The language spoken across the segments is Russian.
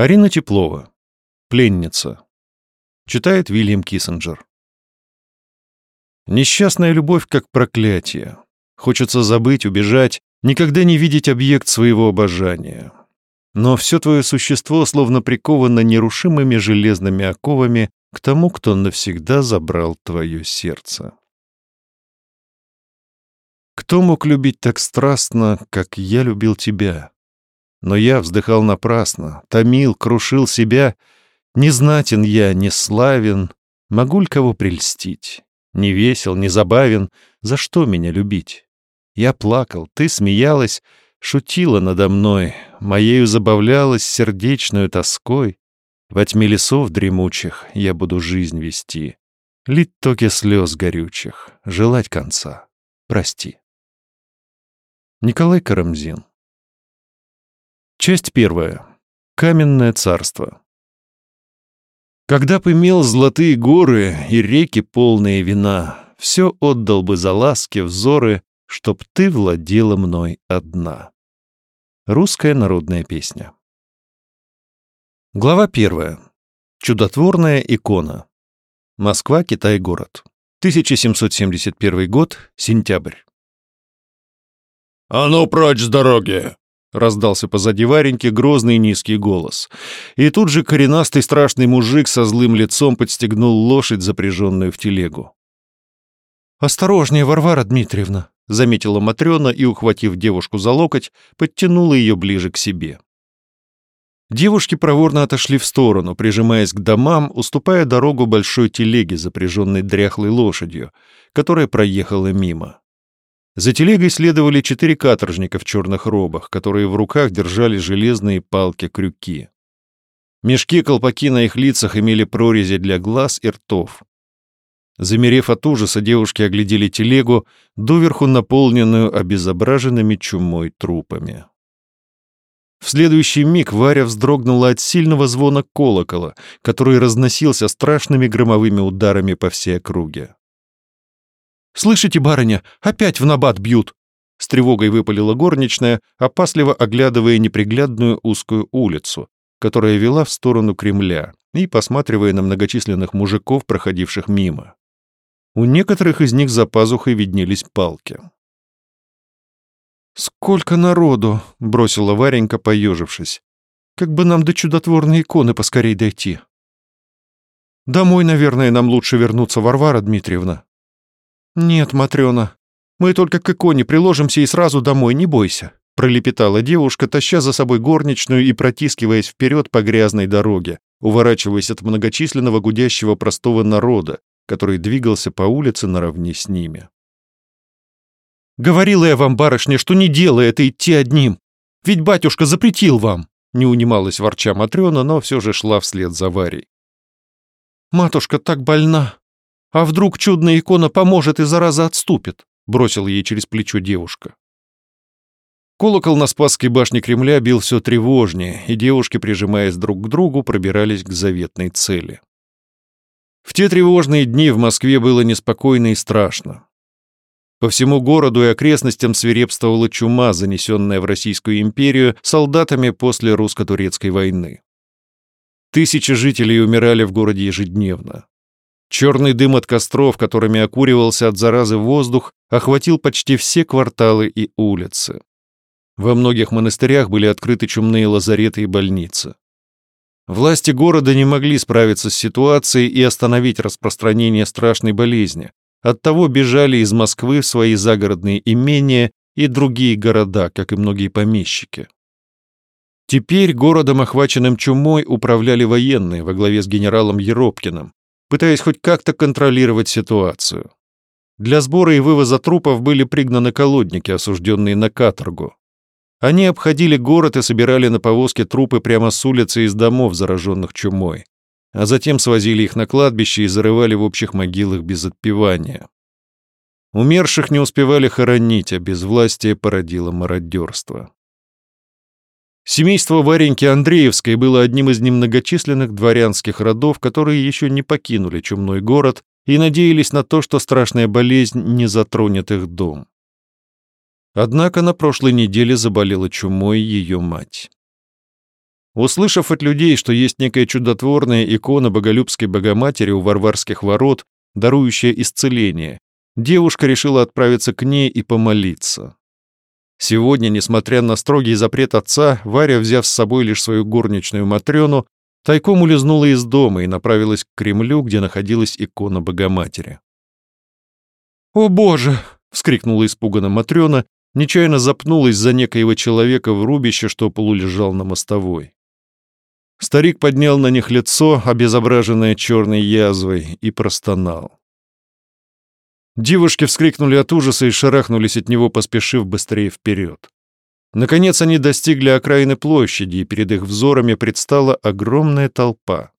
Арина Теплова. Пленница. Читает Вильям Киссинджер. Несчастная любовь как проклятие. Хочется забыть, убежать, никогда не видеть объект своего обожания. Но все твое существо словно приковано нерушимыми железными оковами к тому, кто навсегда забрал твое сердце. Кто мог любить так страстно, как я любил тебя? Но я вздыхал напрасно, томил, крушил себя. Не знатен я, не славен, могу ли кого прельстить? Не весел, не забавен, за что меня любить? Я плакал, ты смеялась, шутила надо мной, моею забавлялась сердечную тоской. Во тьме лесов дремучих я буду жизнь вести, лить токи слез горючих, желать конца. Прости. Николай Карамзин Часть первая. Каменное царство. Когда бы имел золотые горы и реки полные вина, все отдал бы за ласки взоры, чтоб ты владела мной одна. Русская народная песня. Глава первая. Чудотворная икона. Москва, Китай, город. 1771 год, сентябрь. «А ну прочь с дороги!» — раздался позади Вареньки грозный низкий голос. И тут же коренастый страшный мужик со злым лицом подстегнул лошадь, запряженную в телегу. «Осторожнее, Варвара Дмитриевна!» — заметила Матрена и, ухватив девушку за локоть, подтянула ее ближе к себе. Девушки проворно отошли в сторону, прижимаясь к домам, уступая дорогу большой телеге, запряженной дряхлой лошадью, которая проехала мимо. За телегой следовали четыре каторжника в черных робах, которые в руках держали железные палки-крюки. Мешки-колпаки на их лицах имели прорези для глаз и ртов. Замерев от ужаса, девушки оглядели телегу, доверху наполненную обезображенными чумой трупами. В следующий миг Варя вздрогнула от сильного звона колокола, который разносился страшными громовыми ударами по всей округе. «Слышите, барыня, опять в набат бьют!» С тревогой выпалила горничная, опасливо оглядывая неприглядную узкую улицу, которая вела в сторону Кремля, и посматривая на многочисленных мужиков, проходивших мимо. У некоторых из них за пазухой виднелись палки. «Сколько народу!» — бросила Варенька, поежившись. «Как бы нам до чудотворной иконы поскорей дойти!» «Домой, наверное, нам лучше вернуться, Варвара Дмитриевна», «Нет, Матрёна, мы только к иконе приложимся и сразу домой, не бойся», пролепетала девушка, таща за собой горничную и протискиваясь вперед по грязной дороге, уворачиваясь от многочисленного гудящего простого народа, который двигался по улице наравне с ними. «Говорила я вам, барышня, что не дело это идти одним. Ведь батюшка запретил вам!» Не унималась ворча Матрёна, но все же шла вслед за Варей. «Матушка так больна!» А вдруг чудная икона поможет и зараза отступит?» — бросил ей через плечо девушка. Колокол на Спасской башне Кремля бил все тревожнее, и девушки, прижимаясь друг к другу, пробирались к заветной цели. В те тревожные дни в Москве было неспокойно и страшно. По всему городу и окрестностям свирепствовала чума, занесенная в Российскую империю солдатами после русско-турецкой войны. Тысячи жителей умирали в городе ежедневно. Черный дым от костров, которыми окуривался от заразы воздух, охватил почти все кварталы и улицы. Во многих монастырях были открыты чумные лазареты и больницы. Власти города не могли справиться с ситуацией и остановить распространение страшной болезни. Оттого бежали из Москвы в свои загородные имения и другие города, как и многие помещики. Теперь городом, охваченным чумой, управляли военные во главе с генералом Еропкиным, пытаясь хоть как-то контролировать ситуацию. Для сбора и вывоза трупов были пригнаны колодники, осужденные на каторгу. Они обходили город и собирали на повозке трупы прямо с улицы из домов, зараженных чумой, а затем свозили их на кладбище и зарывали в общих могилах без отпевания. Умерших не успевали хоронить, а безвластие породило мародерство. Семейство Вареньки Андреевской было одним из немногочисленных дворянских родов, которые еще не покинули чумной город и надеялись на то, что страшная болезнь не затронет их дом. Однако на прошлой неделе заболела чумой ее мать. Услышав от людей, что есть некая чудотворная икона Боголюбской Богоматери у Варварских ворот, дарующая исцеление, девушка решила отправиться к ней и помолиться. Сегодня, несмотря на строгий запрет отца, Варя, взяв с собой лишь свою горничную Матрёну, тайком улизнула из дома и направилась к Кремлю, где находилась икона Богоматери. «О боже!» — вскрикнула испуганно Матрёна, нечаянно запнулась за некоего человека в рубище, что полулежал на мостовой. Старик поднял на них лицо, обезображенное черной язвой, и простонал. Девушки вскрикнули от ужаса и шарахнулись от него, поспешив быстрее вперед. Наконец они достигли окраины площади, и перед их взорами предстала огромная толпа.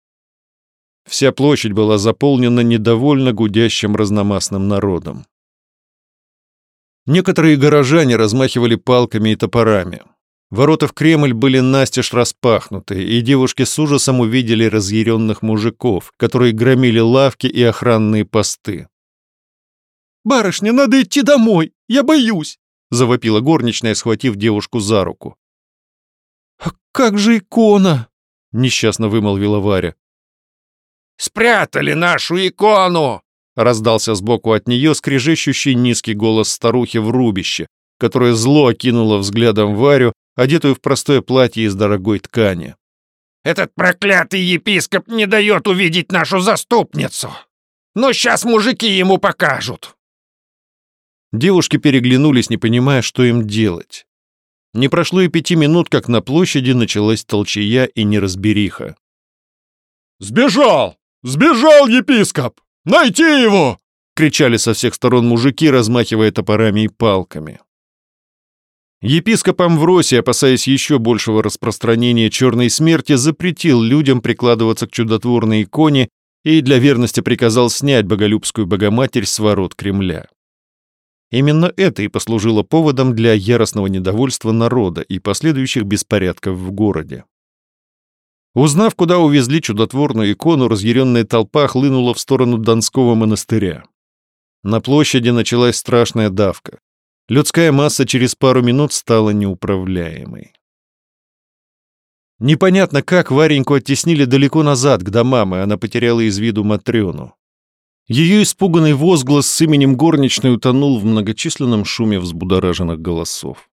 Вся площадь была заполнена недовольно гудящим разномастным народом. Некоторые горожане размахивали палками и топорами. Ворота в Кремль были настежь распахнуты, и девушки с ужасом увидели разъяренных мужиков, которые громили лавки и охранные посты. «Барышня, надо идти домой! Я боюсь!» — завопила горничная, схватив девушку за руку. «А как же икона?» — несчастно вымолвила Варя. «Спрятали нашу икону!» — раздался сбоку от нее скрежещущий низкий голос старухи в рубище, которая зло окинула взглядом Варю, одетую в простое платье из дорогой ткани. «Этот проклятый епископ не дает увидеть нашу заступницу! Но сейчас мужики ему покажут!» Девушки переглянулись, не понимая, что им делать. Не прошло и пяти минут, как на площади началась толчая и неразбериха. «Сбежал! Сбежал епископ! Найти его!» — кричали со всех сторон мужики, размахивая топорами и палками. Епископ Амвросий, опасаясь еще большего распространения черной смерти, запретил людям прикладываться к чудотворной иконе и для верности приказал снять боголюбскую богоматерь с ворот Кремля. Именно это и послужило поводом для яростного недовольства народа и последующих беспорядков в городе. Узнав, куда увезли чудотворную икону, разъяренная толпа хлынула в сторону Донского монастыря. На площади началась страшная давка. Людская масса через пару минут стала неуправляемой. Непонятно, как Вареньку оттеснили далеко назад, к домам, и она потеряла из виду Матрёну. Ее испуганный возглас с именем горничной утонул в многочисленном шуме взбудораженных голосов.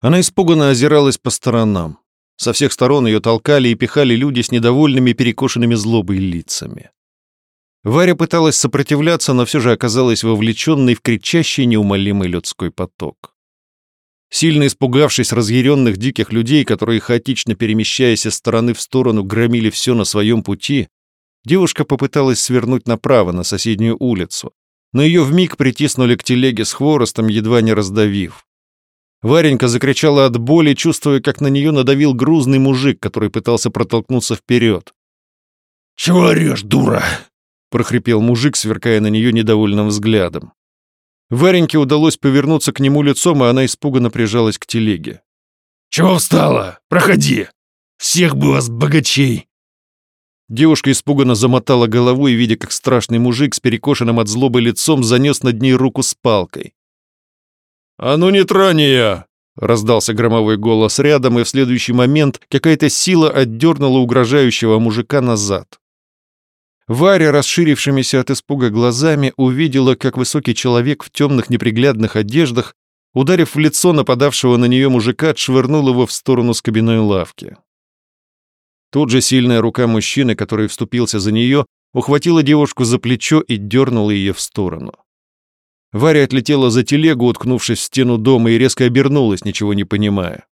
Она испуганно озиралась по сторонам. Со всех сторон ее толкали и пихали люди с недовольными перекошенными злобой лицами. Варя пыталась сопротивляться, но все же оказалась вовлеченной в кричащий неумолимый людской поток. Сильно испугавшись разъяренных диких людей, которые, хаотично перемещаясь из стороны в сторону, громили все на своем пути, девушка попыталась свернуть направо, на соседнюю улицу, но ее вмиг притиснули к телеге с хворостом, едва не раздавив. Варенька закричала от боли, чувствуя, как на нее надавил грузный мужик, который пытался протолкнуться вперед. «Чего орешь, дура?» — прохрипел мужик, сверкая на нее недовольным взглядом. Вареньке удалось повернуться к нему лицом, и она испуганно прижалась к телеге. «Чего встала? Проходи! Всех бы вас, богачей!» Девушка испуганно замотала головой, видя, как страшный мужик с перекошенным от злобы лицом занес над ней руку с палкой. «А ну не трани я!» Раздался громовой голос рядом, и в следующий момент какая-то сила отдернула угрожающего мужика назад. Варя, расширившимися от испуга глазами, увидела, как высокий человек в темных неприглядных одеждах, ударив в лицо нападавшего на нее мужика, отшвырнул его в сторону с кабиной лавки. Тут же сильная рука мужчины, который вступился за нее, ухватила девушку за плечо и дернула ее в сторону. Варя отлетела за телегу, уткнувшись в стену дома, и резко обернулась, ничего не понимая.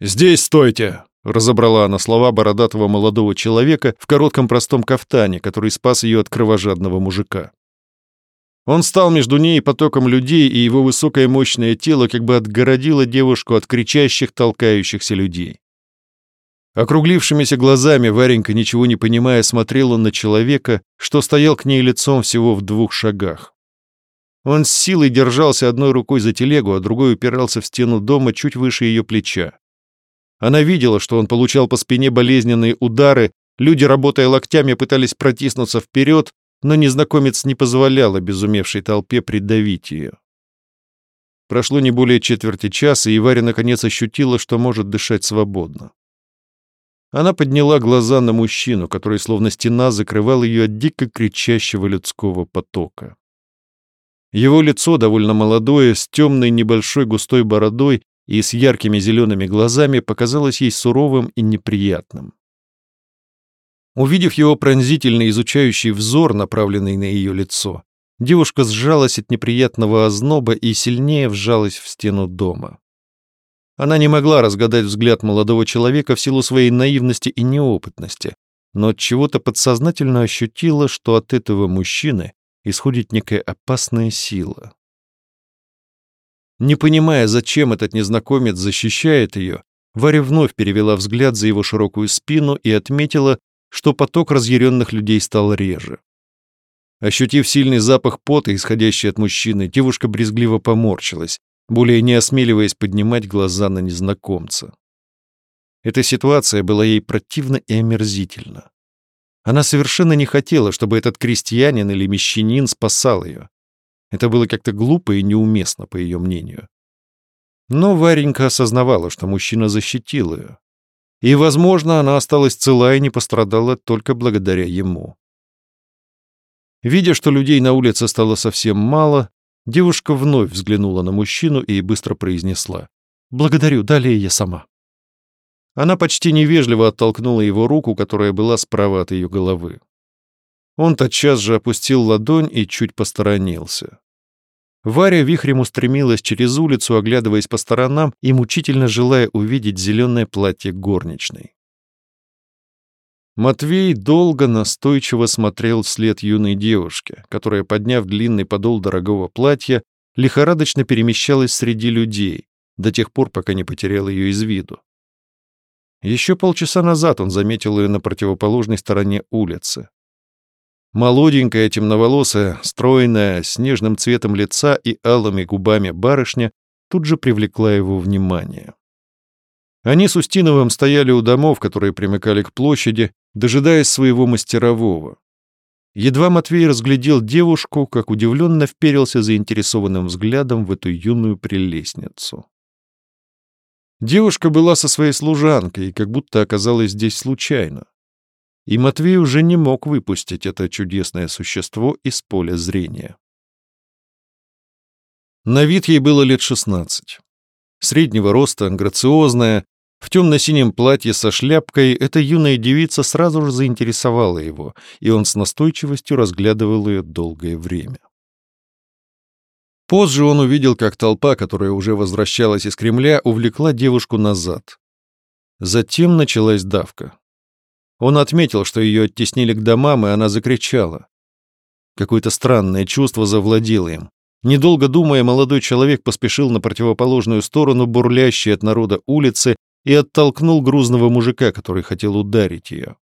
«Здесь стойте!» Разобрала она слова бородатого молодого человека в коротком простом кафтане, который спас ее от кровожадного мужика. Он стал между ней и потоком людей, и его высокое мощное тело как бы отгородило девушку от кричащих, толкающихся людей. Округлившимися глазами Варенька, ничего не понимая, смотрела на человека, что стоял к ней лицом всего в двух шагах. Он с силой держался одной рукой за телегу, а другой упирался в стену дома чуть выше ее плеча. Она видела, что он получал по спине болезненные удары, люди, работая локтями, пытались протиснуться вперед, но незнакомец не позволял обезумевшей толпе придавить ее. Прошло не более четверти часа, и Варя наконец ощутила, что может дышать свободно. Она подняла глаза на мужчину, который словно стена закрывал ее от дико кричащего людского потока. Его лицо, довольно молодое, с темной небольшой густой бородой и с яркими зелеными глазами, показалось ей суровым и неприятным. Увидев его пронзительный изучающий взор, направленный на ее лицо, девушка сжалась от неприятного озноба и сильнее вжалась в стену дома. Она не могла разгадать взгляд молодого человека в силу своей наивности и неопытности, но от чего-то подсознательно ощутила, что от этого мужчины исходит некая опасная сила. Не понимая, зачем этот незнакомец защищает ее, Варя вновь перевела взгляд за его широкую спину и отметила, что поток разъяренных людей стал реже. Ощутив сильный запах пота, исходящий от мужчины, девушка брезгливо поморщилась, более не осмеливаясь поднимать глаза на незнакомца. Эта ситуация была ей противна и омерзительна. Она совершенно не хотела, чтобы этот крестьянин или мещанин спасал ее. Это было как-то глупо и неуместно, по ее мнению. Но Варенька осознавала, что мужчина защитил ее. И, возможно, она осталась цела и не пострадала только благодаря ему. Видя, что людей на улице стало совсем мало, девушка вновь взглянула на мужчину и быстро произнесла «Благодарю, далее я сама». Она почти невежливо оттолкнула его руку, которая была справа от ее головы. Он тотчас же опустил ладонь и чуть посторонился. Варя вихрем устремилась через улицу, оглядываясь по сторонам и мучительно желая увидеть зеленое платье горничной. Матвей долго настойчиво смотрел вслед юной девушке, которая, подняв длинный подол дорогого платья, лихорадочно перемещалась среди людей, до тех пор, пока не потерял ее из виду. Еще полчаса назад он заметил ее на противоположной стороне улицы. Молоденькая, темноволосая, стройная, с нежным цветом лица и алыми губами барышня тут же привлекла его внимание. Они с Устиновым стояли у домов, которые примыкали к площади, дожидаясь своего мастерового. Едва Матвей разглядел девушку, как удивленно вперился заинтересованным взглядом в эту юную прелестницу. Девушка была со своей служанкой и как будто оказалась здесь случайно. И Матвей уже не мог выпустить это чудесное существо из поля зрения. На вид ей было лет шестнадцать. Среднего роста, грациозная, в темно-синем платье со шляпкой, эта юная девица сразу же заинтересовала его, и он с настойчивостью разглядывал ее долгое время. Позже он увидел, как толпа, которая уже возвращалась из Кремля, увлекла девушку назад. Затем началась давка. Он отметил, что ее оттеснили к домам, и она закричала. Какое-то странное чувство завладело им. Недолго думая, молодой человек поспешил на противоположную сторону бурлящей от народа улицы и оттолкнул грузного мужика, который хотел ударить ее.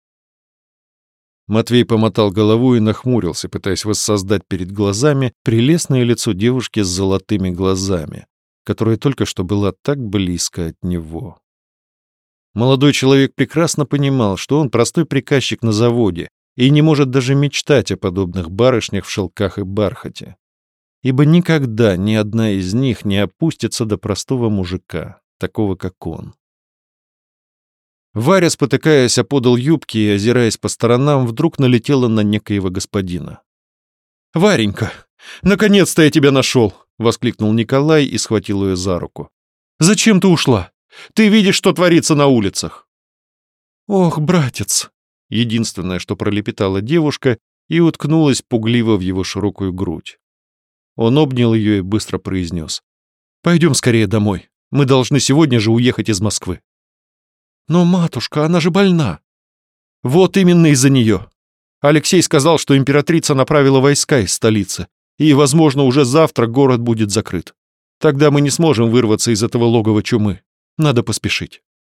Матвей помотал голову и нахмурился, пытаясь воссоздать перед глазами прелестное лицо девушки с золотыми глазами, которая только что была так близко от него. Молодой человек прекрасно понимал, что он простой приказчик на заводе и не может даже мечтать о подобных барышнях в шелках и бархате. Ибо никогда ни одна из них не опустится до простого мужика, такого как он. Варя, спотыкаясь, оподал юбки и, озираясь по сторонам, вдруг налетела на некоего господина. «Варенька, наконец-то я тебя нашел!» — воскликнул Николай и схватил ее за руку. «Зачем ты ушла? Ты видишь, что творится на улицах!» «Ох, братец!» — единственное, что пролепетала девушка и уткнулась пугливо в его широкую грудь. Он обнял ее и быстро произнес. «Пойдем скорее домой. Мы должны сегодня же уехать из Москвы». «Но, матушка, она же больна!» «Вот именно из-за нее!» Алексей сказал, что императрица направила войска из столицы, и, возможно, уже завтра город будет закрыт. Тогда мы не сможем вырваться из этого логова чумы. Надо поспешить.